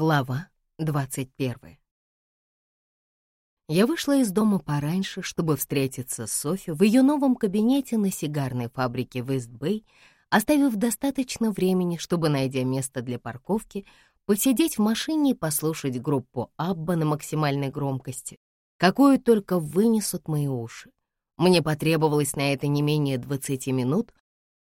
Глава 21 Я вышла из дома пораньше, чтобы встретиться с Софи в ее новом кабинете на сигарной фабрике в Ист-Бэй, оставив достаточно времени, чтобы, найдя место для парковки, посидеть в машине и послушать группу Абба на максимальной громкости, какую только вынесут мои уши. Мне потребовалось на это не менее 20 минут,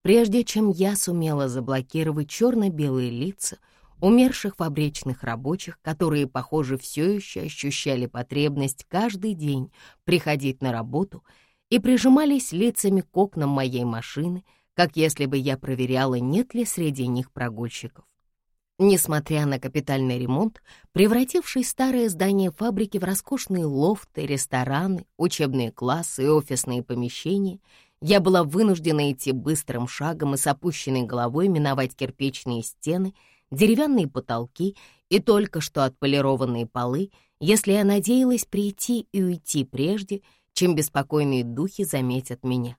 прежде чем я сумела заблокировать черно-белые лица — умерших фабричных рабочих, которые, похоже, все еще ощущали потребность каждый день приходить на работу и прижимались лицами к окнам моей машины, как если бы я проверяла, нет ли среди них прогульщиков. Несмотря на капитальный ремонт, превративший старое здание фабрики в роскошные лофты, рестораны, учебные классы и офисные помещения, я была вынуждена идти быстрым шагом и с опущенной головой миновать кирпичные стены — деревянные потолки и только что отполированные полы, если я надеялась прийти и уйти прежде, чем беспокойные духи заметят меня.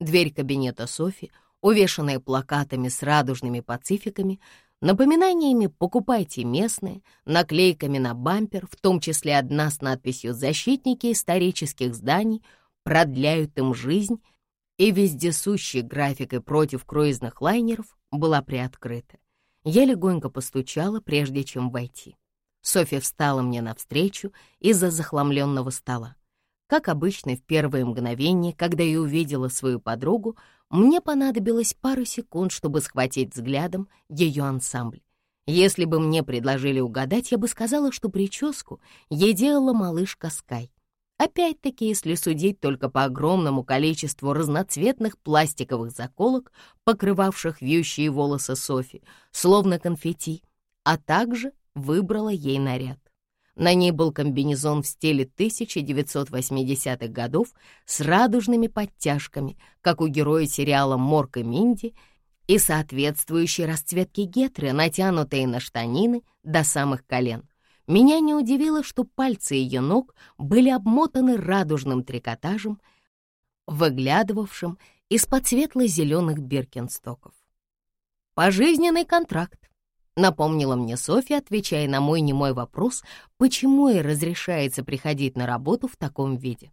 Дверь кабинета Софи, увешанная плакатами с радужными пацификами, напоминаниями «Покупайте местное», наклейками на бампер, в том числе одна с надписью «Защитники исторических зданий», продляют им жизнь, и вездесущей графикой против круизных лайнеров была приоткрыта. Я легонько постучала, прежде чем войти. Софья встала мне навстречу из-за захламленного стола. Как обычно, в первые мгновения, когда я увидела свою подругу, мне понадобилось пару секунд, чтобы схватить взглядом ее ансамбль. Если бы мне предложили угадать, я бы сказала, что прическу ей делала малышка Скай. Опять-таки, если судить только по огромному количеству разноцветных пластиковых заколок, покрывавших вьющие волосы Софи, словно конфетти, а также выбрала ей наряд. На ней был комбинезон в стиле 1980-х годов с радужными подтяжками, как у героя сериала «Морк и Минди», и соответствующей расцветки гетры, натянутые на штанины до самых колен — меня не удивило, что пальцы ее ног были обмотаны радужным трикотажем, выглядывавшим из-под светло-зеленых биркенстоков. «Пожизненный контракт», — напомнила мне Софья, отвечая на мой немой вопрос, почему ей разрешается приходить на работу в таком виде.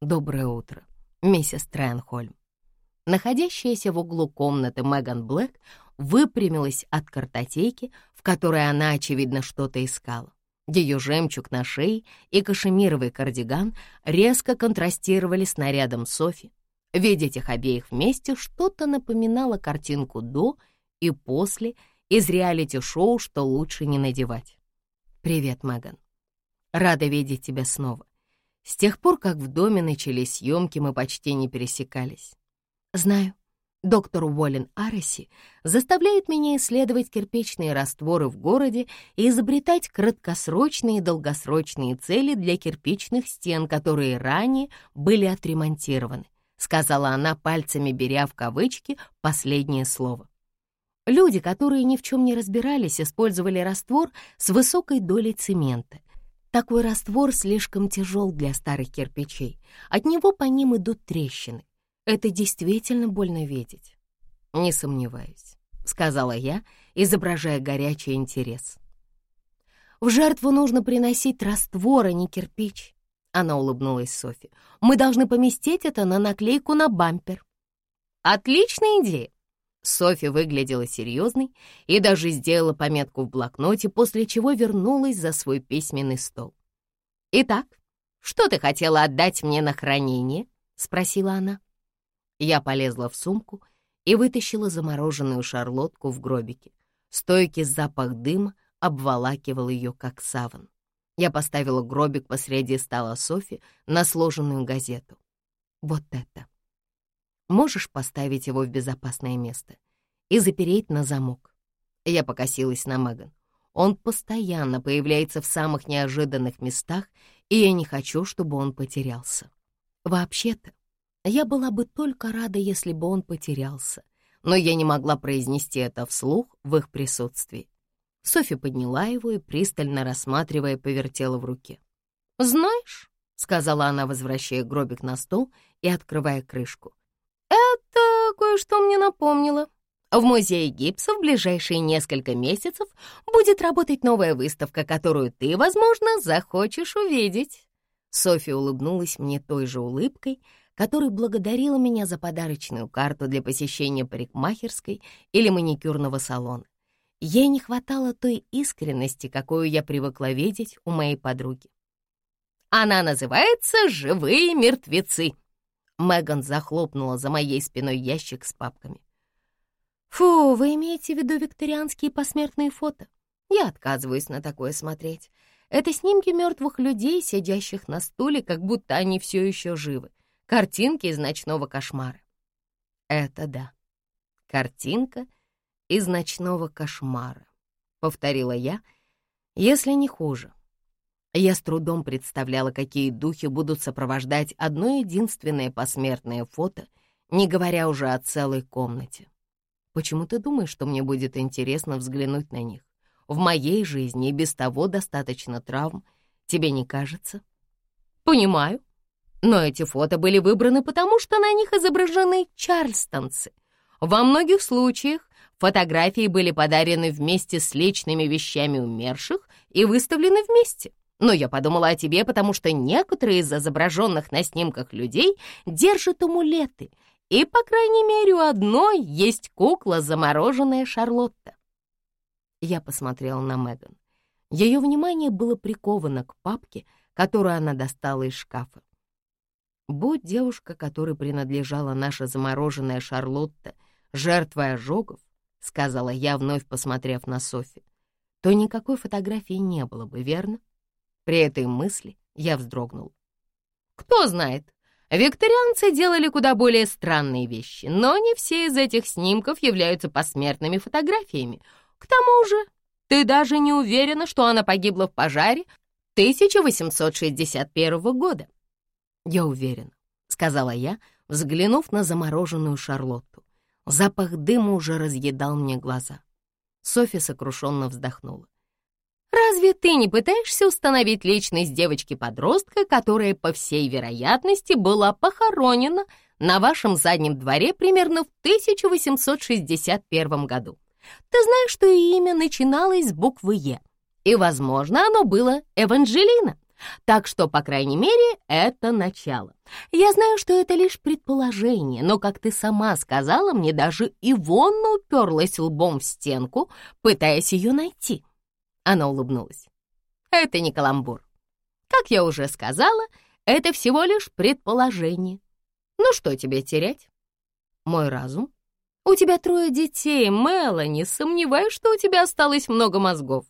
«Доброе утро, миссис Тренхольм». Находящаяся в углу комнаты Меган Блэк выпрямилась от картотеки, в которой она, очевидно, что-то искала. Ее жемчуг на шее и кашемировый кардиган резко контрастировали с нарядом Софи. Видеть их обеих вместе что-то напоминало картинку до и после из реалити-шоу «Что лучше не надевать». «Привет, Меган. Рада видеть тебя снова. С тех пор, как в доме начались съемки, мы почти не пересекались. Знаю, доктор Уоллен Ареси заставляет меня исследовать кирпичные растворы в городе и изобретать краткосрочные и долгосрочные цели для кирпичных стен, которые ранее были отремонтированы, сказала она, пальцами беря в кавычки последнее слово. Люди, которые ни в чем не разбирались, использовали раствор с высокой долей цемента. Такой раствор слишком тяжел для старых кирпичей. От него по ним идут трещины. Это действительно больно видеть. Не сомневаюсь, сказала я, изображая горячий интерес. В жертву нужно приносить раствор, а не кирпич. Она улыбнулась Софи. Мы должны поместить это на наклейку на бампер. Отличная идея. Софи выглядела серьезной и даже сделала пометку в блокноте, после чего вернулась за свой письменный стол. «Итак, что ты хотела отдать мне на хранение?» — спросила она. Я полезла в сумку и вытащила замороженную шарлотку в гробике. Стойкий запах дыма обволакивал ее, как саван. Я поставила гробик посреди стола Софи на сложенную газету. Вот это. Можешь поставить его в безопасное место и запереть на замок. Я покосилась на Меган. Он постоянно появляется в самых неожиданных местах, и я не хочу, чтобы он потерялся. Вообще-то, я была бы только рада, если бы он потерялся, но я не могла произнести это вслух в их присутствии. Софи подняла его и, пристально рассматривая, повертела в руке. «Знаешь», — сказала она, возвращая гробик на стол и открывая крышку, «это кое-что мне напомнило. В музее гипса в ближайшие несколько месяцев будет работать новая выставка, которую ты, возможно, захочешь увидеть». Софья улыбнулась мне той же улыбкой, которой благодарила меня за подарочную карту для посещения парикмахерской или маникюрного салона. Ей не хватало той искренности, какую я привыкла видеть у моей подруги. «Она называется «Живые мертвецы», Меган захлопнула за моей спиной ящик с папками. «Фу, вы имеете в виду викторианские посмертные фото? Я отказываюсь на такое смотреть. Это снимки мертвых людей, сидящих на стуле, как будто они все еще живы. Картинки из ночного кошмара». «Это да. Картинка из ночного кошмара», — повторила я, если не хуже. Я с трудом представляла, какие духи будут сопровождать одно единственное посмертное фото, не говоря уже о целой комнате. Почему ты думаешь, что мне будет интересно взглянуть на них? В моей жизни и без того достаточно травм. Тебе не кажется? Понимаю. Но эти фото были выбраны потому, что на них изображены чарльстонцы. Во многих случаях фотографии были подарены вместе с личными вещами умерших и выставлены вместе. Но я подумала о тебе, потому что некоторые из изображенных на снимках людей держат амулеты, и, по крайней мере, у одной есть кукла, замороженная Шарлотта. Я посмотрела на Меган. Ее внимание было приковано к папке, которую она достала из шкафа. Будь девушка, которой принадлежала наша замороженная Шарлотта, жертвой ожогов, сказала я, вновь посмотрев на Софи, то никакой фотографии не было бы, верно? При этой мысли я вздрогнул. Кто знает, викторианцы делали куда более странные вещи, но не все из этих снимков являются посмертными фотографиями. К тому же, ты даже не уверена, что она погибла в пожаре 1861 года. Я уверена, сказала я, взглянув на замороженную Шарлотту. Запах дыма уже разъедал мне глаза. Софья сокрушенно вздохнула. Разве ты не пытаешься установить личность девочки-подростка, которая, по всей вероятности, была похоронена на вашем заднем дворе примерно в 1861 году? Ты знаешь, что ее имя начиналось с буквы «Е», и, возможно, оно было Эванжелина. Так что, по крайней мере, это начало. Я знаю, что это лишь предположение, но, как ты сама сказала, мне даже Ивонна уперлась лбом в стенку, пытаясь ее найти. Она улыбнулась. Это не каламбур. Как я уже сказала, это всего лишь предположение. Ну что тебе терять? Мой разум? У тебя трое детей, Мелани. Сомневаюсь, что у тебя осталось много мозгов.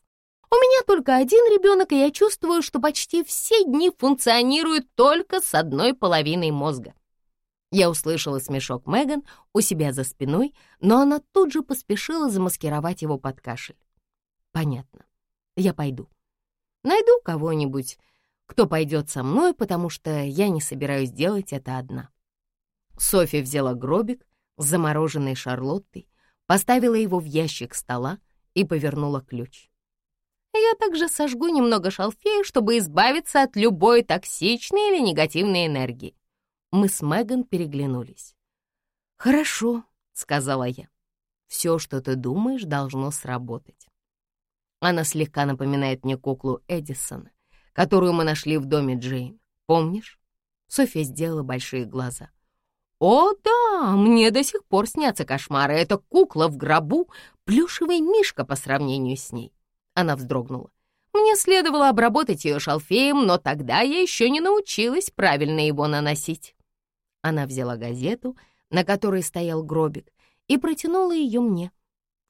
У меня только один ребенок, и я чувствую, что почти все дни функционируют только с одной половиной мозга. Я услышала смешок Меган у себя за спиной, но она тут же поспешила замаскировать его под кашель. Понятно. Я пойду. Найду кого-нибудь, кто пойдет со мной, потому что я не собираюсь делать это одна. Софья взяла гробик с замороженной шарлоттой, поставила его в ящик стола и повернула ключ. Я также сожгу немного шалфея, чтобы избавиться от любой токсичной или негативной энергии. Мы с Меган переглянулись. «Хорошо», — сказала я. «Все, что ты думаешь, должно сработать». Она слегка напоминает мне куклу Эдисона, которую мы нашли в доме Джейн. Помнишь? Софья сделала большие глаза. «О, да, мне до сих пор снятся кошмары. Это кукла в гробу, плюшевый мишка по сравнению с ней». Она вздрогнула. Мне следовало обработать ее шалфеем, но тогда я еще не научилась правильно его наносить. Она взяла газету, на которой стоял гробик, и протянула ее мне.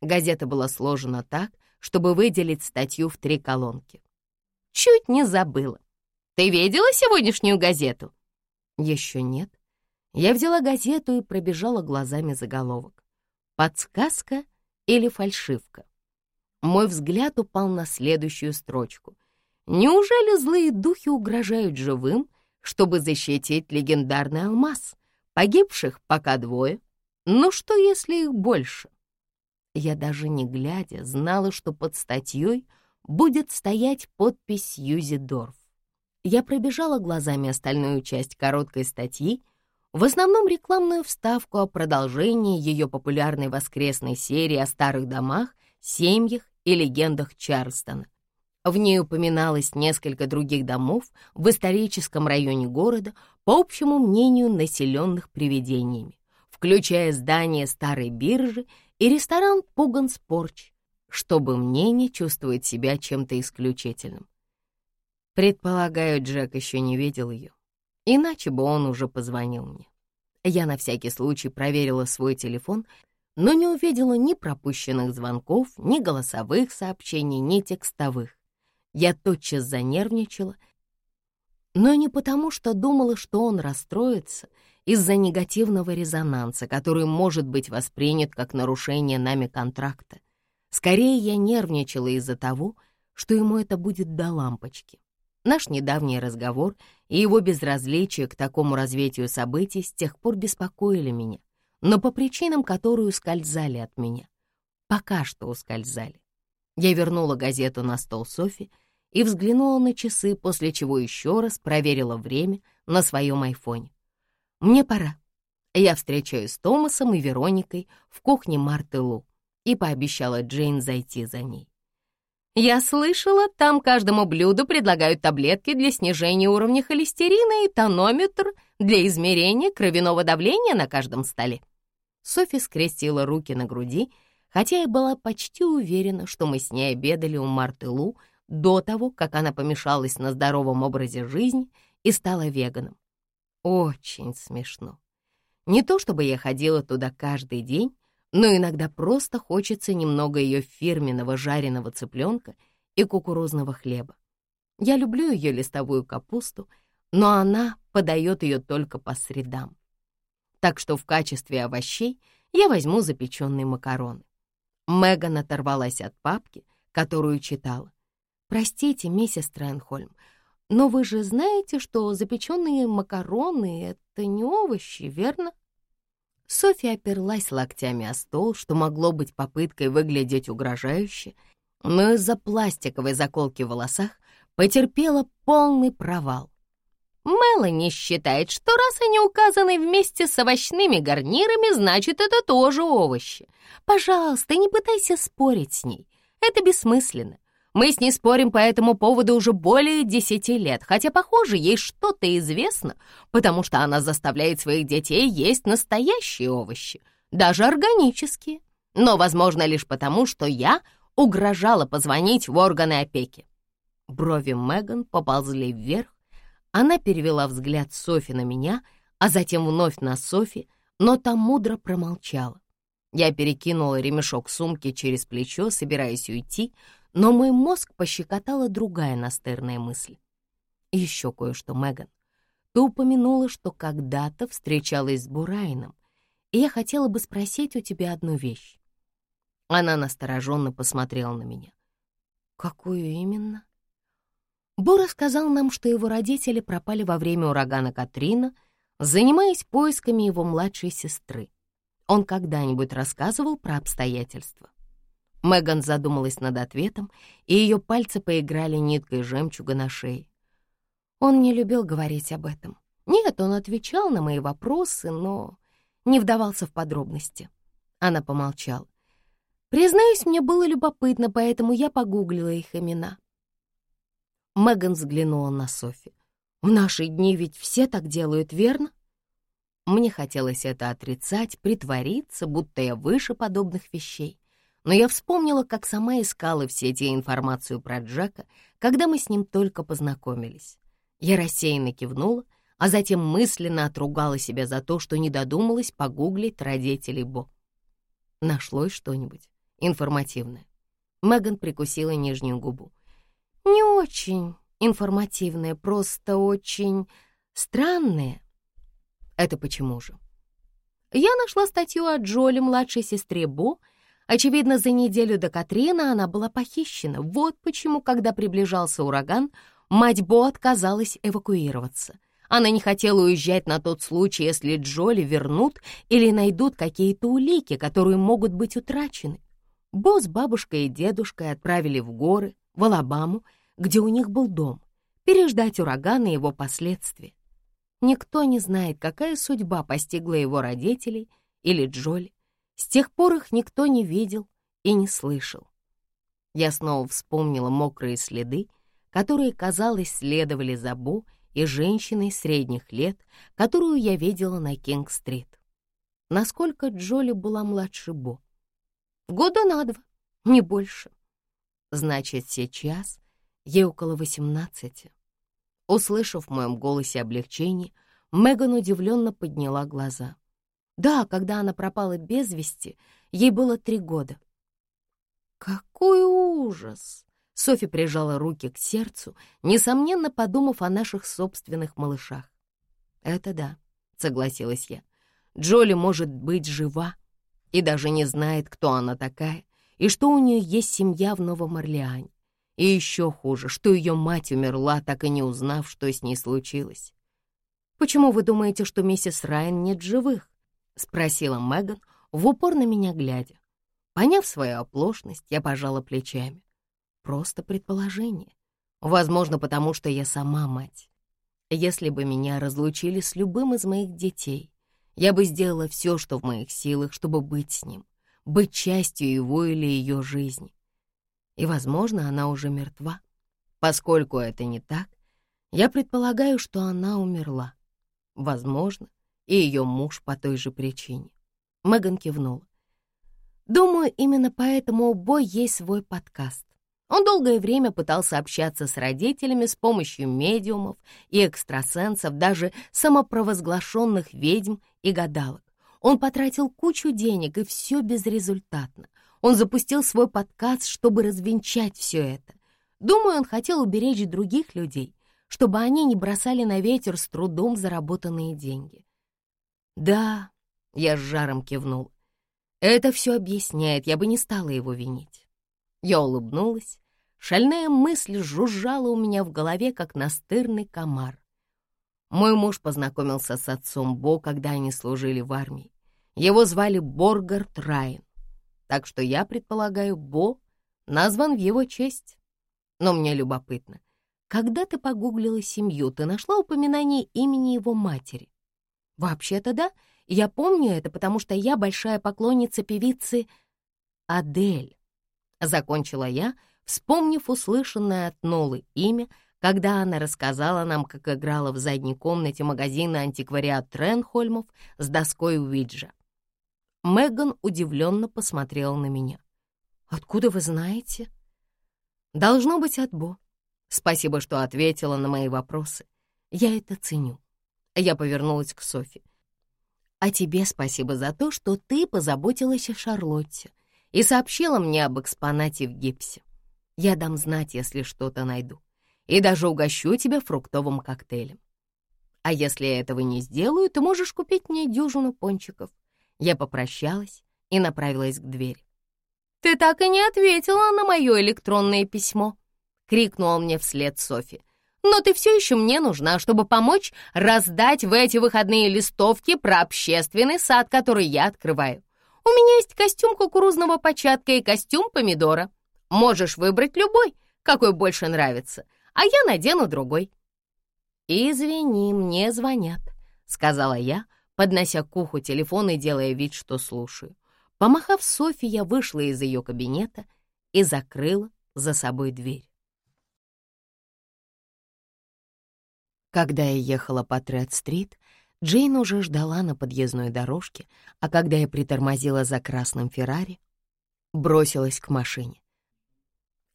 Газета была сложена так, чтобы выделить статью в три колонки. Чуть не забыла. Ты видела сегодняшнюю газету? Еще нет. Я взяла газету и пробежала глазами заголовок. Подсказка или фальшивка? Мой взгляд упал на следующую строчку. Неужели злые духи угрожают живым, чтобы защитить легендарный алмаз? Погибших пока двое. Но что, если их больше? Я даже не глядя знала, что под статьей будет стоять подпись Юзи. Я пробежала глазами остальную часть короткой статьи, В основном рекламную вставку о продолжении ее популярной воскресной серии о старых домах, семьях и легендах Чарльстона. В ней упоминалось несколько других домов в историческом районе города, по общему мнению, населенных привидениями, включая здание старой биржи и ресторан «Пуган Спорч», чтобы мне не чувствовать себя чем-то исключительным. Предполагаю, Джек еще не видел ее, иначе бы он уже позвонил мне. Я на всякий случай проверила свой телефон, но не увидела ни пропущенных звонков, ни голосовых сообщений, ни текстовых. Я тотчас занервничала, но не потому, что думала, что он расстроится из-за негативного резонанса, который может быть воспринят как нарушение нами контракта. Скорее, я нервничала из-за того, что ему это будет до лампочки. Наш недавний разговор и его безразличие к такому развитию событий с тех пор беспокоили меня, но по причинам, которые ускользали от меня. Пока что ускользали. Я вернула газету на стол Софи и взглянула на часы, после чего еще раз проверила время на своем айфоне. «Мне пора. Я встречаюсь с Томасом и Вероникой в кухне Марты Лу и пообещала Джейн зайти за ней. Я слышала, там каждому блюду предлагают таблетки для снижения уровня холестерина и тонометр для измерения кровяного давления на каждом столе. Софи скрестила руки на груди, хотя и была почти уверена, что мы с ней обедали у Марты Лу до того, как она помешалась на здоровом образе жизни и стала веганом. Очень смешно. Не то чтобы я ходила туда каждый день, но иногда просто хочется немного ее фирменного жареного цыпленка и кукурузного хлеба. Я люблю ее листовую капусту, но она подает ее только по средам. Так что в качестве овощей я возьму запеченные макароны. Меган оторвалась от папки, которую читала, «Простите, миссис Тренхольм, но вы же знаете, что запеченные макароны — это не овощи, верно?» Софья оперлась локтями о стол, что могло быть попыткой выглядеть угрожающе, но из-за пластиковой заколки в волосах потерпела полный провал. Мелани считает, что раз они указаны вместе с овощными гарнирами, значит, это тоже овощи. Пожалуйста, не пытайся спорить с ней. Это бессмысленно. Мы с ней спорим по этому поводу уже более десяти лет, хотя, похоже, ей что-то известно, потому что она заставляет своих детей есть настоящие овощи, даже органические. Но, возможно, лишь потому, что я угрожала позвонить в органы опеки. Брови Меган поползли вверх, она перевела взгляд Софи на меня, а затем вновь на Софи, но та мудро промолчала. Я перекинула ремешок сумки через плечо, собираясь уйти, но мой мозг пощекотала другая настырная мысль. Еще кое-что, Меган. Ты упомянула, что когда-то встречалась с Бурайном, и я хотела бы спросить у тебя одну вещь. Она настороженно посмотрела на меня. «Какую именно?» Бора сказал нам, что его родители пропали во время урагана Катрина, занимаясь поисками его младшей сестры. Он когда-нибудь рассказывал про обстоятельства? Меган задумалась над ответом, и ее пальцы поиграли ниткой жемчуга на шее. Он не любил говорить об этом. Нет, он отвечал на мои вопросы, но не вдавался в подробности. Она помолчала. Признаюсь, мне было любопытно, поэтому я погуглила их имена. Меган взглянула на Софи. «В наши дни ведь все так делают, верно?» Мне хотелось это отрицать, притвориться, будто я выше подобных вещей но я вспомнила, как сама искала в сети информацию про Джека, когда мы с ним только познакомились. Я рассеянно кивнула, а затем мысленно отругала себя за то, что не додумалась погуглить родителей Бо. Нашлось что-нибудь информативное. Меган прикусила нижнюю губу. «Не очень информативное, просто очень странное». «Это почему же?» Я нашла статью о Джоле, младшей сестре Бо, Очевидно, за неделю до Катрина она была похищена. Вот почему, когда приближался ураган, мать Бо отказалась эвакуироваться. Она не хотела уезжать на тот случай, если Джоли вернут или найдут какие-то улики, которые могут быть утрачены. Бо с бабушкой и дедушкой отправили в горы, в Алабаму, где у них был дом, переждать ураган и его последствия. никто не знает, какая судьба постигла его родителей или Джоли. С тех пор их никто не видел и не слышал. Я снова вспомнила мокрые следы, которые, казалось, следовали за Бо и женщиной средних лет, которую я видела на Кинг-стрит. Насколько Джоли была младше Бо? Года на два, не больше. Значит, сейчас ей около восемнадцати. Услышав в моем голосе облегчение, Меган удивленно подняла глаза. Да, когда она пропала без вести, ей было три года. «Какой ужас!» Софи прижала руки к сердцу, несомненно подумав о наших собственных малышах. «Это да», — согласилась я. «Джоли может быть жива и даже не знает, кто она такая, и что у нее есть семья в Новом Орлеане. И еще хуже, что ее мать умерла, так и не узнав, что с ней случилось. «Почему вы думаете, что миссис Райан нет живых?» — спросила Меган, в упор на меня глядя. Поняв свою оплошность, я пожала плечами. Просто предположение. Возможно, потому что я сама мать. Если бы меня разлучили с любым из моих детей, я бы сделала все, что в моих силах, чтобы быть с ним, быть частью его или ее жизни. И, возможно, она уже мертва. Поскольку это не так, я предполагаю, что она умерла. Возможно, и ее муж по той же причине. Меган кивнула. Думаю, именно поэтому у Бой есть свой подкаст. Он долгое время пытался общаться с родителями с помощью медиумов и экстрасенсов, даже самопровозглашенных ведьм и гадалок. Он потратил кучу денег, и все безрезультатно. Он запустил свой подкаст, чтобы развенчать все это. Думаю, он хотел уберечь других людей, чтобы они не бросали на ветер с трудом заработанные деньги. «Да», — я с жаром кивнул, — «это все объясняет, я бы не стала его винить». Я улыбнулась. Шальная мысль жужжала у меня в голове, как настырный комар. Мой муж познакомился с отцом Бо, когда они служили в армии. Его звали Боргард Райан. Так что я предполагаю, Бо назван в его честь. Но мне любопытно, когда ты погуглила семью, ты нашла упоминание имени его матери? Вообще-то да, я помню это, потому что я большая поклонница певицы Адель. Закончила я, вспомнив услышанное от Нолы имя, когда она рассказала нам, как играла в задней комнате магазина антиквариат Тренхольмов с доской Уиджа. Меган удивленно посмотрела на меня. «Откуда вы знаете?» «Должно быть от Бо. Спасибо, что ответила на мои вопросы. Я это ценю». Я повернулась к Софи. «А тебе спасибо за то, что ты позаботилась о Шарлотте и сообщила мне об экспонате в гипсе. Я дам знать, если что-то найду, и даже угощу тебя фруктовым коктейлем. А если я этого не сделаю, ты можешь купить мне дюжину пончиков. Я попрощалась и направилась к двери. «Ты так и не ответила на мое электронное письмо!» — крикнула мне вслед Софи. «Но ты все еще мне нужна, чтобы помочь раздать в эти выходные листовки про общественный сад, который я открываю. У меня есть костюм кукурузного початка и костюм помидора. Можешь выбрать любой, какой больше нравится, а я надену другой». «Извини, мне звонят», — сказала я, поднося к уху телефон и делая вид, что слушаю. Помахав Софи, я вышла из ее кабинета и закрыла за собой дверь. Когда я ехала по Тред-стрит, Джейн уже ждала на подъездной дорожке, а когда я притормозила за красным Феррари, бросилась к машине.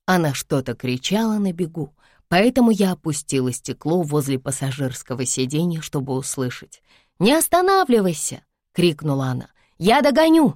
Она что-то кричала на бегу, поэтому я опустила стекло возле пассажирского сиденья, чтобы услышать. «Не останавливайся!» — крикнула она. «Я догоню!»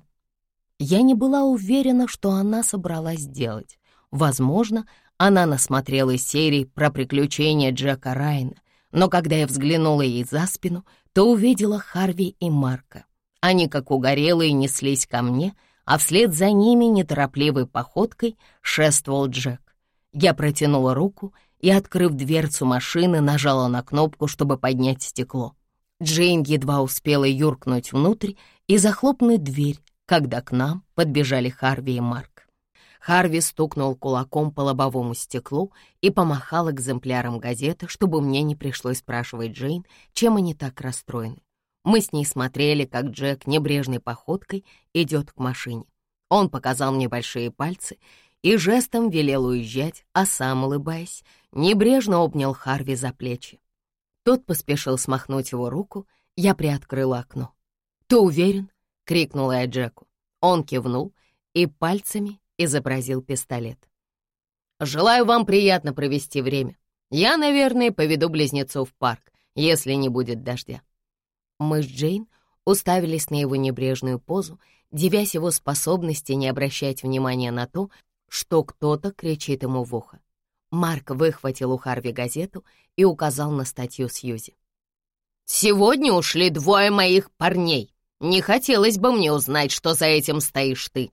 Я не была уверена, что она собралась делать. Возможно, она насмотрелась серий про приключения Джека Райна, но когда я взглянула ей за спину, то увидела Харви и Марка. Они, как угорелые, неслись ко мне, а вслед за ними неторопливой походкой шествовал Джек. Я протянула руку и, открыв дверцу машины, нажала на кнопку, чтобы поднять стекло. Джейн едва успела юркнуть внутрь и захлопнуть дверь, когда к нам подбежали Харви и Марк. Харви стукнул кулаком по лобовому стеклу и помахал экземпляром газеты, чтобы мне не пришлось спрашивать Джейн, чем они так расстроены. Мы с ней смотрели, как Джек небрежной походкой идет к машине. Он показал мне большие пальцы и жестом велел уезжать, а сам, улыбаясь, небрежно обнял Харви за плечи. Тот поспешил смахнуть его руку, я приоткрыла окно. «Ты уверен?» — крикнула я Джеку. Он кивнул и пальцами изобразил пистолет. «Желаю вам приятно провести время. Я, наверное, поведу близнецов в парк, если не будет дождя». Мы с Джейн уставились на его небрежную позу, девясь его способности не обращать внимания на то, что кто-то кричит ему в ухо. Марк выхватил у Харви газету и указал на статью Сьюзи. «Сегодня ушли двое моих парней. Не хотелось бы мне узнать, что за этим стоишь ты».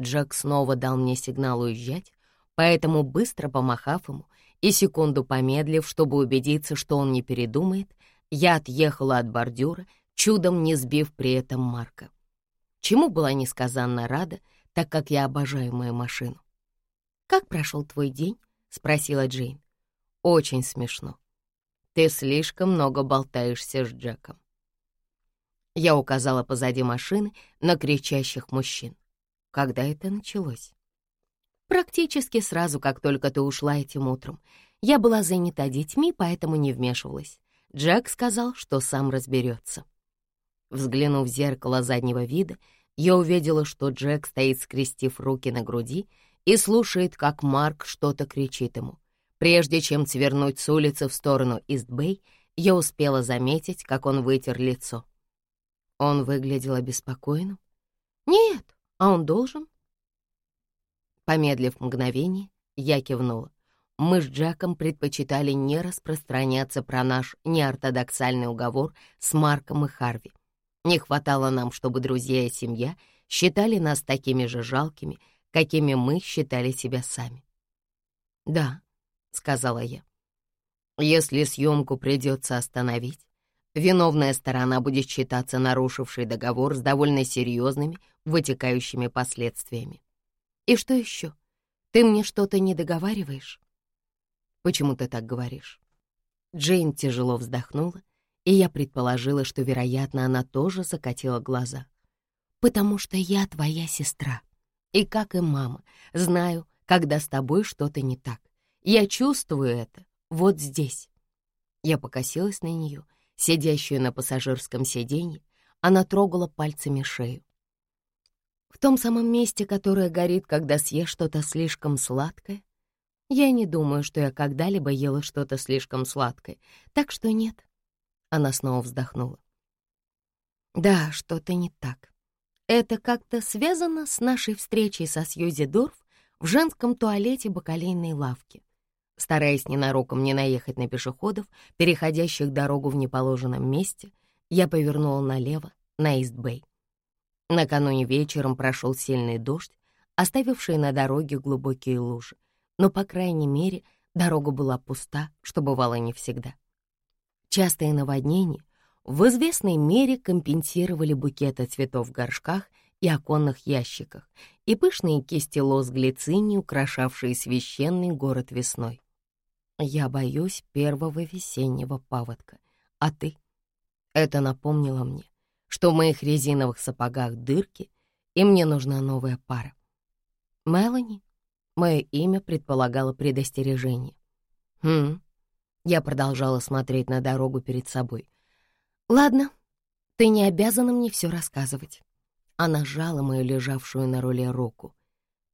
Джек снова дал мне сигнал уезжать, поэтому, быстро помахав ему и секунду помедлив, чтобы убедиться, что он не передумает, я отъехала от бордюра, чудом не сбив при этом Марка. Чему была несказанно рада, так как я обожаю мою машину. «Как прошел твой день?» — спросила Джейн. «Очень смешно. Ты слишком много болтаешься с Джеком». Я указала позади машины на кричащих мужчин. Когда это началось? Практически сразу, как только ты ушла этим утром. Я была занята детьми, поэтому не вмешивалась. Джек сказал, что сам разберется. Взглянув в зеркало заднего вида, я увидела, что Джек стоит, скрестив руки на груди, и слушает, как Марк что-то кричит ему. Прежде чем свернуть с улицы в сторону Ист-Бэй, я успела заметить, как он вытер лицо. Он выглядел обеспокоенным. «Нет, а он должен?» Помедлив мгновение, я кивнула. Мы с Джеком предпочитали не распространяться про наш неортодоксальный уговор с Марком и Харви. Не хватало нам, чтобы друзья и семья считали нас такими же жалкими, какими мы считали себя сами. «Да», — сказала я. «Если съемку придется остановить, виновная сторона будет считаться нарушившей договор с довольно серьезными вытекающими последствиями. И что еще? Ты мне что-то не договариваешь? Почему ты так говоришь? Джейн тяжело вздохнула, и я предположила, что, вероятно, она тоже закатила глаза. «Потому что я твоя сестра, и, как и мама, знаю, когда с тобой что-то не так. Я чувствую это вот здесь». Я покосилась на нее, сидящую на пассажирском сиденье, она трогала пальцами шею. В том самом месте, которое горит, когда съешь что-то слишком сладкое? Я не думаю, что я когда-либо ела что-то слишком сладкое, так что нет. Она снова вздохнула. Да, что-то не так. Это как-то связано с нашей встречей со Сьюзи Дорф в женском туалете бакалейной лавки. Стараясь ненароком не наехать на пешеходов, переходящих дорогу в неположенном месте, я повернула налево, на Ист-Бэй. Накануне вечером прошел сильный дождь, оставивший на дороге глубокие лужи, но, по крайней мере, дорога была пуста, что бывало не всегда. Частые наводнения в известной мере компенсировали букеты цветов в горшках и оконных ящиках и пышные кисти лоз глицини, украшавшие священный город весной. Я боюсь первого весеннего паводка. А ты? Это напомнило мне, что в моих резиновых сапогах дырки, и мне нужна новая пара. Мелани? Мое имя предполагало предостережение. Хм. Я продолжала смотреть на дорогу перед собой. Ладно, ты не обязана мне все рассказывать. Она сжала мою лежавшую на руле руку.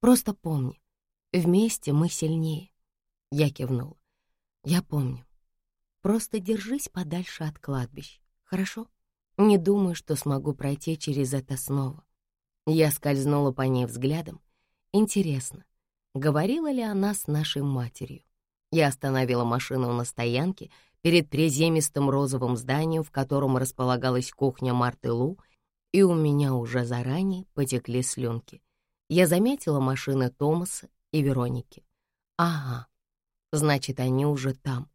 Просто помни, вместе мы сильнее. Я кивнула. Я помню. Просто держись подальше от кладбищ, хорошо? Не думаю, что смогу пройти через это снова. Я скользнула по ней взглядом. Интересно, говорила ли она с нашей матерью? Я остановила машину на стоянке перед приземистым розовым зданием, в котором располагалась кухня Марты Лу, и у меня уже заранее потекли слюнки. Я заметила машины Томаса и Вероники. Ага, значит, они уже там.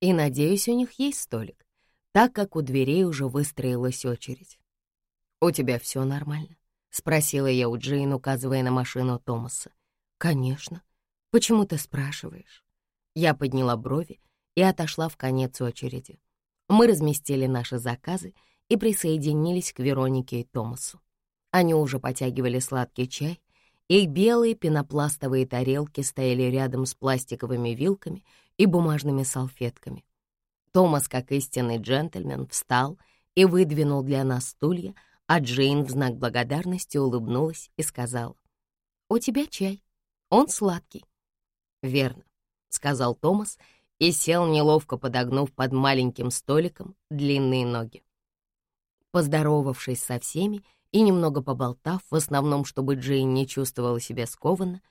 И, надеюсь, у них есть столик, так как у дверей уже выстроилась очередь. «У тебя все нормально?» — спросила я у Джейн, указывая на машину Томаса. «Конечно. Почему ты спрашиваешь?» Я подняла брови и отошла в конец очереди. Мы разместили наши заказы и присоединились к Веронике и Томасу. Они уже потягивали сладкий чай, их белые пенопластовые тарелки стояли рядом с пластиковыми вилками и бумажными салфетками. Томас, как истинный джентльмен, встал и выдвинул для нас стулья, а Джейн в знак благодарности улыбнулась и сказала, «У тебя чай, он сладкий». «Верно», — сказал Томас и сел, неловко подогнув под маленьким столиком длинные ноги. Поздоровавшись со всеми и немного поболтав, в основном, чтобы Джейн не чувствовала себя скованно,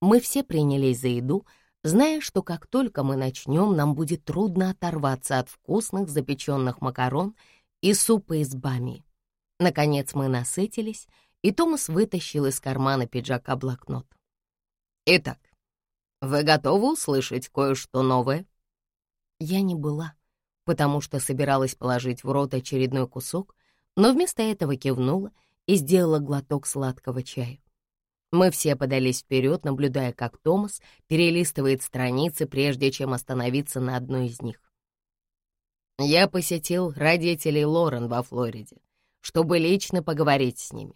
мы все принялись за еду, зная, что как только мы начнем, нам будет трудно оторваться от вкусных запеченных макарон и супа из бами. Наконец мы насытились, и Томас вытащил из кармана пиджака блокнот. «Итак, вы готовы услышать кое-что новое?» Я не была, потому что собиралась положить в рот очередной кусок, но вместо этого кивнула и сделала глоток сладкого чая. Мы все подались вперед, наблюдая, как Томас перелистывает страницы, прежде чем остановиться на одной из них. Я посетил родителей Лорен во Флориде, чтобы лично поговорить с ними.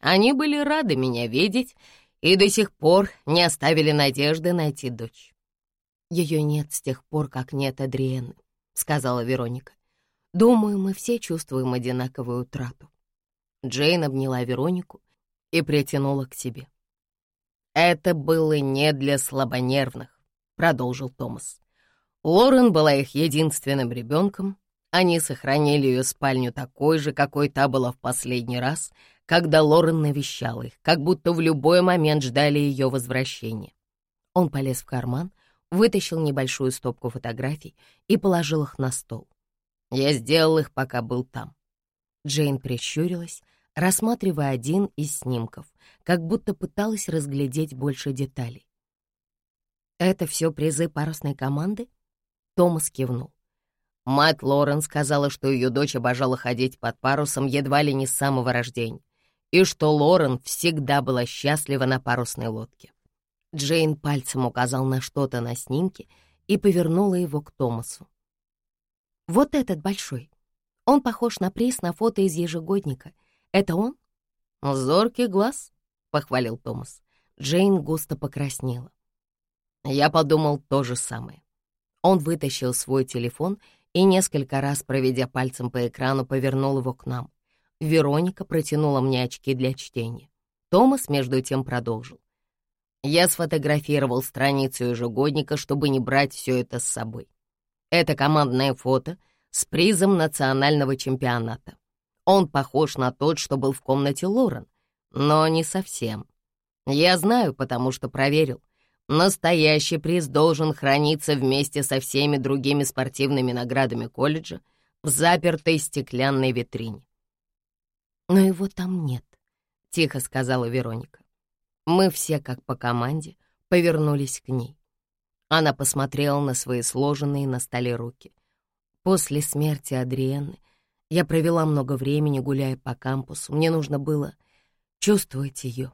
Они были рады меня видеть и до сих пор не оставили надежды найти дочь. Ее нет с тех пор, как нет Адриены, сказала Вероника. Думаю, мы все чувствуем одинаковую утрату. Джейн обняла Веронику и притянула к себе. «Это было не для слабонервных», — продолжил Томас. Лорен была их единственным ребенком. Они сохранили ее спальню такой же, какой та была в последний раз, когда Лорен навещал их, как будто в любой момент ждали ее возвращения. Он полез в карман, вытащил небольшую стопку фотографий и положил их на стол. Я сделал их, пока был там. Джейн прищурилась, рассматривая один из снимков, как будто пыталась разглядеть больше деталей. «Это все призы парусной команды?» Томас кивнул. Мать Лорен сказала, что ее дочь обожала ходить под парусом едва ли не с самого рождения, и что Лорен всегда была счастлива на парусной лодке. Джейн пальцем указал на что-то на снимке и повернула его к Томасу. «Вот этот большой. Он похож на приз на фото из ежегодника. Это он?» «Зоркий глаз», — похвалил Томас. Джейн густо покраснела. Я подумал то же самое. Он вытащил свой телефон и несколько раз, проведя пальцем по экрану, повернул его к нам. Вероника протянула мне очки для чтения. Томас, между тем, продолжил. Я сфотографировал страницу ежегодника, чтобы не брать все это с собой. Это командное фото с призом национального чемпионата. Он похож на тот, что был в комнате Лорен, но не совсем. Я знаю, потому что проверил. Настоящий приз должен храниться вместе со всеми другими спортивными наградами колледжа в запертой стеклянной витрине. «Но его там нет», — тихо сказала Вероника. Мы все, как по команде, повернулись к ней. Она посмотрела на свои сложенные на столе руки. После смерти Адриенны я провела много времени, гуляя по кампусу. Мне нужно было чувствовать ее.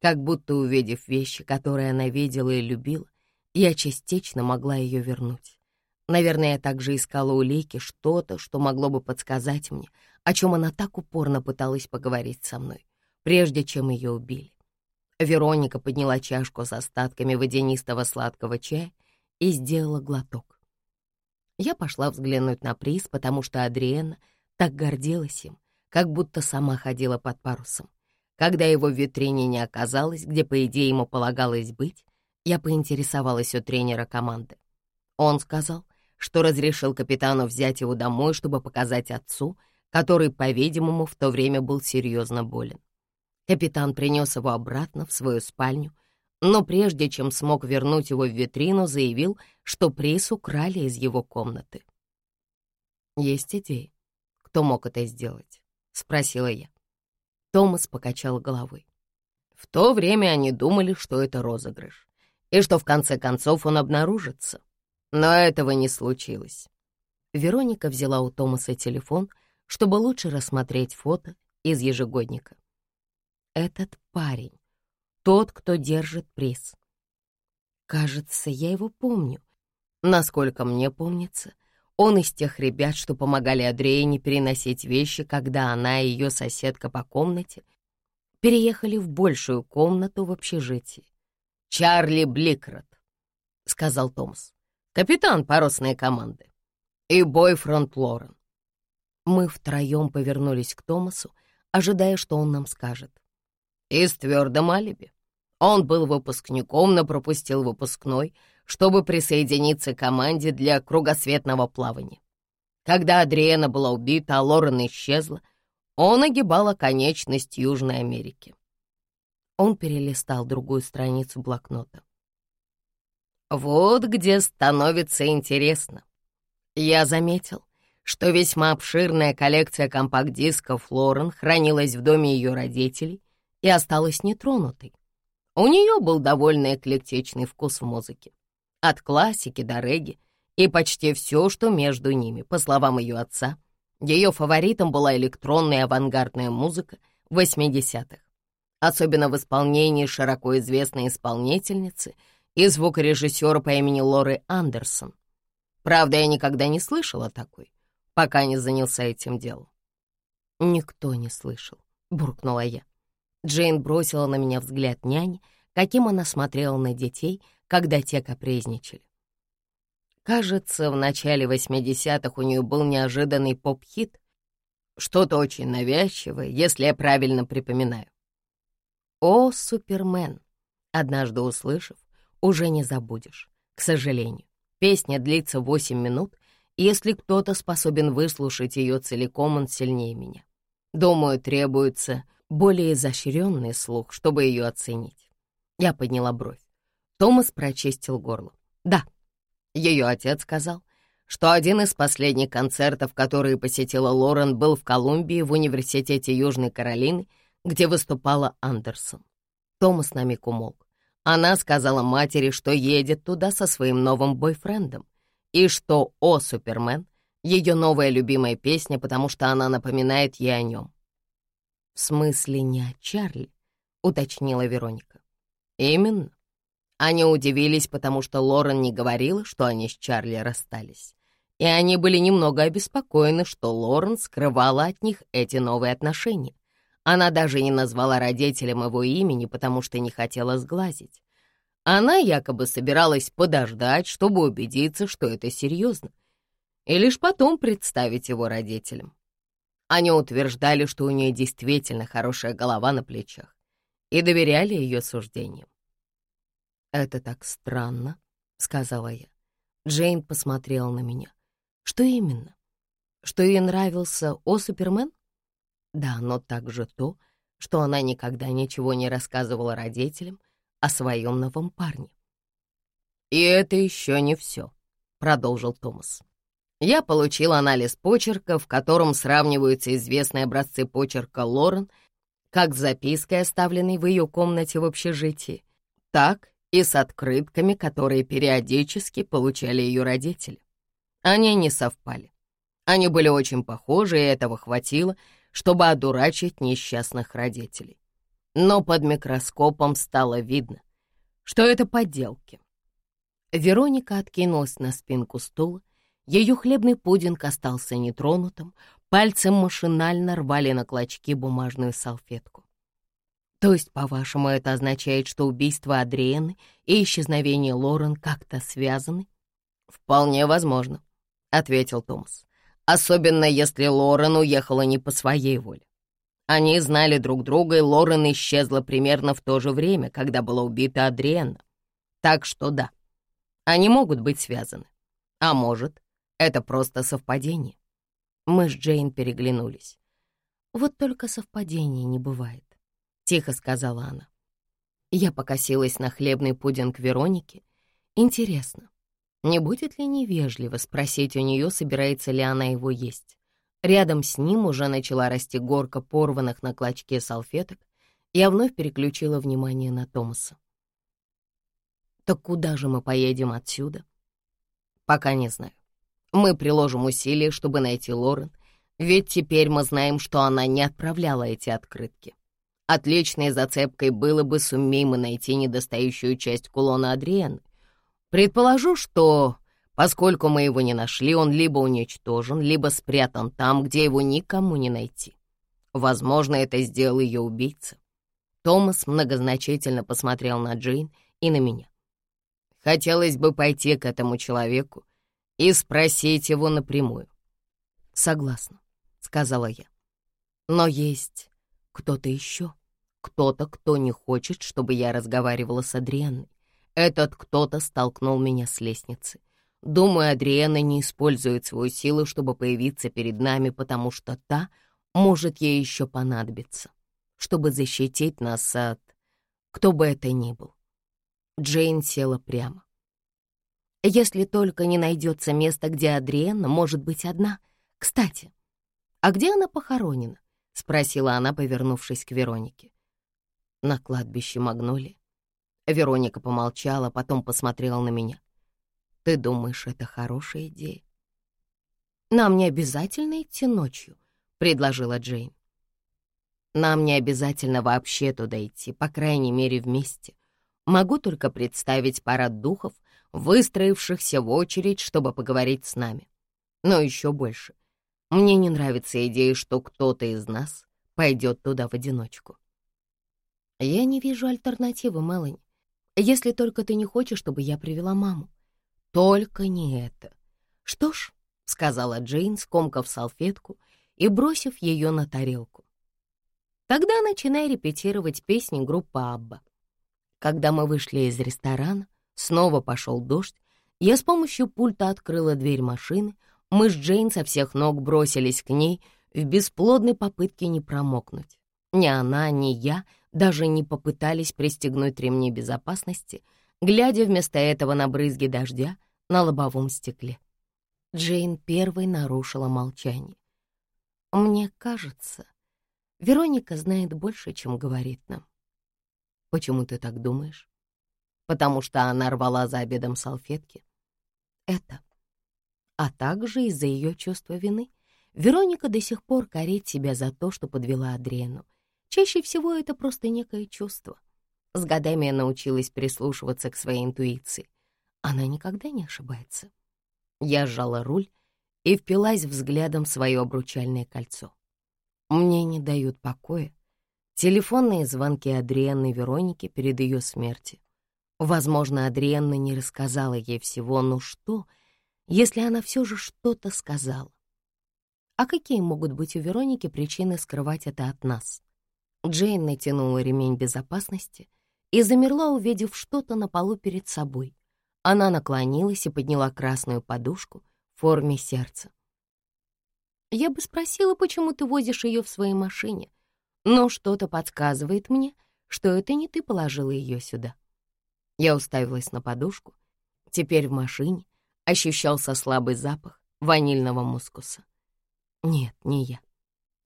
Как будто увидев вещи, которые она видела и любила, я частично могла ее вернуть. Наверное, я также искала улики, что-то, что могло бы подсказать мне, о чем она так упорно пыталась поговорить со мной, прежде чем ее убили. Вероника подняла чашку с остатками водянистого сладкого чая и сделала глоток. Я пошла взглянуть на приз, потому что Адриена так гордилась им, как будто сама ходила под парусом. Когда его в витрине не оказалось, где, по идее, ему полагалось быть, я поинтересовалась у тренера команды. Он сказал, что разрешил капитану взять его домой, чтобы показать отцу, который, по-видимому, в то время был серьезно болен. Капитан принес его обратно в свою спальню, но прежде чем смог вернуть его в витрину, заявил, что приз украли из его комнаты. «Есть идеи, кто мог это сделать?» — спросила я. Томас покачал головой. В то время они думали, что это розыгрыш, и что в конце концов он обнаружится. Но этого не случилось. Вероника взяла у Томаса телефон, чтобы лучше рассмотреть фото из ежегодника. этот парень, тот, кто держит приз. Кажется, я его помню. Насколько мне помнится, он из тех ребят, что помогали Адреяне переносить вещи, когда она и ее соседка по комнате переехали в большую комнату в общежитии. «Чарли Бликрат», — сказал Томас, — «капитан парусной команды и бойфренд Лорен». Мы втроем повернулись к Томасу, ожидая, что он нам скажет. «Из твердом алиби. Он был выпускником, но пропустил выпускной — чтобы присоединиться к команде для кругосветного плавания. Когда Адриена была убита, а Лорен исчезла, он огибал конечность Южной Америки. Он перелистал другую страницу блокнота. Вот где становится интересно. Я заметил, что весьма обширная коллекция компакт-дисков Лорен хранилась в доме ее родителей и осталась нетронутой. У нее был довольно эклектичный вкус в музыке от классики до регги, и почти все, что между ними, по словам ее отца. Ее фаворитом была электронная авангардная музыка 80-х, особенно в исполнении широко известной исполнительницы и звукорежиссера по имени Лоры Андерсон. Правда, я никогда не слышала такой, пока не занялся этим делом. «Никто не слышал», — буркнула я. Джейн бросила на меня взгляд няни, каким она смотрела на детей, когда те капризничали. Кажется, в начале 80-х у нее был неожиданный поп-хит, что-то очень навязчивое, если я правильно припоминаю. «О, Супермен!» Однажды услышав, уже не забудешь, к сожалению. Песня длится 8 минут, если кто-то способен выслушать ее целиком, он сильнее меня. Думаю, требуется более изощренный слух, чтобы ее оценить. Я подняла бровь. Томас прочистил горло. Да, ее отец сказал, что один из последних концертов, которые посетила Лорен, был в Колумбии в университете Южной Каролины, где выступала Андерсон. Томас на миг умолк. Она сказала матери, что едет туда со своим новым бойфрендом, и что «О, Супермен» — ее новая любимая песня, потому что она напоминает ей о нем. «В смысле не о Чарли?» — уточнила Вероника. «Именно. Они удивились, потому что Лорен не говорила, что они с Чарли расстались. И они были немного обеспокоены, что Лорен скрывала от них эти новые отношения. Она даже не назвала родителям его имени, потому что не хотела сглазить. Она якобы собиралась подождать, чтобы убедиться, что это серьезно, и лишь потом представить его родителям. Они утверждали, что у нее действительно хорошая голова на плечах, и доверяли ее суждениям. «Это так странно», — сказала я. Джейн посмотрела на меня. «Что именно? Что ей нравился О Супермен?» «Да, но также то, что она никогда ничего не рассказывала родителям о своем новом парне». «И это еще не все», — продолжил Томас. «Я получил анализ почерка, в котором сравниваются известные образцы почерка Лорен как с запиской, оставленной в ее комнате в общежитии, так и с открытками, которые периодически получали ее родители. Они не совпали. Они были очень похожи, и этого хватило, чтобы одурачить несчастных родителей. Но под микроскопом стало видно, что это подделки. Вероника откинулась на спинку стула, ее хлебный пудинг остался нетронутым, пальцы машинально рвали на клочки бумажную салфетку. То есть, по-вашему, это означает, что убийство Адриены и исчезновение Лорен как-то связаны? Вполне возможно, — ответил Томас. Особенно если Лорен уехала не по своей воле. Они знали друг друга, и Лорен исчезла примерно в то же время, когда была убита Адриена. Так что да, они могут быть связаны. А может, это просто совпадение. Мы с Джейн переглянулись. Вот только совпадений не бывает тихо сказала она. Я покосилась на хлебный пудинг Вероники. Интересно, не будет ли невежливо спросить у нее, собирается ли она его есть? Рядом с ним уже начала расти горка порванных на клочке салфеток. Я вновь переключила внимание на Томаса. «Так куда же мы поедем отсюда?» «Пока не знаю. Мы приложим усилия, чтобы найти Лорен, ведь теперь мы знаем, что она не отправляла эти открытки. Отличной зацепкой было бы, сумей мы найти недостающую часть кулона Адриэны. Предположу, что, поскольку мы его не нашли, он либо уничтожен, либо спрятан там, где его никому не найти. Возможно, это сделал ее убийца. Томас многозначительно посмотрел на Джейн и на меня. Хотелось бы пойти к этому человеку и спросить его напрямую. «Согласна», — сказала я. «Но есть кто-то еще». Кто-то, кто не хочет, чтобы я разговаривала с Адриенной. Этот кто-то столкнул меня с лестницы. Думаю, Адриена не использует свою силу, чтобы появиться перед нами, потому что та может ей еще понадобиться, чтобы защитить нас от... кто бы это ни был. Джейн села прямо. Если только не найдется место, где Адриена может быть одна. Кстати, а где она похоронена? — спросила она, повернувшись к Веронике на кладбище Магнолии. Вероника помолчала, потом посмотрела на меня. «Ты думаешь, это хорошая идея?» «Нам не обязательно идти ночью», — предложила Джейн. «Нам не обязательно вообще туда идти, по крайней мере, вместе. Могу только представить парад духов, выстроившихся в очередь, чтобы поговорить с нами. Но еще больше. Мне не нравится идея, что кто-то из нас пойдет туда в одиночку. «Я не вижу альтернативы, Мелани. Если только ты не хочешь, чтобы я привела маму. Только не это». «Что ж», — сказала Джейн, скомкав салфетку и бросив ее на тарелку. «Тогда начинай репетировать песни группы Абба». Когда мы вышли из ресторана, снова пошел дождь, я с помощью пульта открыла дверь машины, мы с Джейн со всех ног бросились к ней в бесплодной попытке не промокнуть. Ни она, ни я — даже не попытались пристегнуть ремни безопасности, глядя вместо этого на брызги дождя на лобовом стекле. Джейн первой нарушила молчание. «Мне кажется, Вероника знает больше, чем говорит нам». «Почему ты так думаешь?» «Потому что она рвала за обедом салфетки». «Это. А также из-за ее чувства вины. Вероника до сих пор корит себя за то, что подвела Адриену. Чаще всего это просто некое чувство. С годами я научилась прислушиваться к своей интуиции. Она никогда не ошибается. Я сжала руль и впилась взглядом в свое обручальное кольцо. Мне не дают покоя телефонные звонки Адриенны Вероники перед ее смертью. Возможно, Адриенна не рассказала ей всего, но что, если она все же что-то сказала? А какие могут быть у Вероники причины скрывать это от нас? Джейн натянула ремень безопасности и замерла, увидев что-то на полу перед собой. Она наклонилась и подняла красную подушку в форме сердца. «Я бы спросила, почему ты возишь ее в своей машине, но что-то подсказывает мне, что это не ты положила ее сюда». Я уставилась на подушку. Теперь в машине ощущался слабый запах ванильного мускуса. Нет, не я.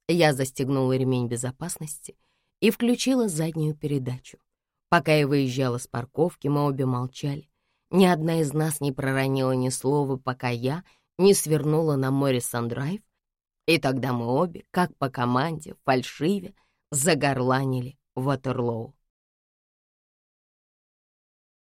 Я застегнула ремень безопасности и включила заднюю передачу. Пока я выезжала с парковки, мы обе молчали. Ни одна из нас не проронила ни слова, пока я не свернула на Моррисон-драйв, и тогда мы обе, как по команде, фальшиве, загорланили Ватерлоу.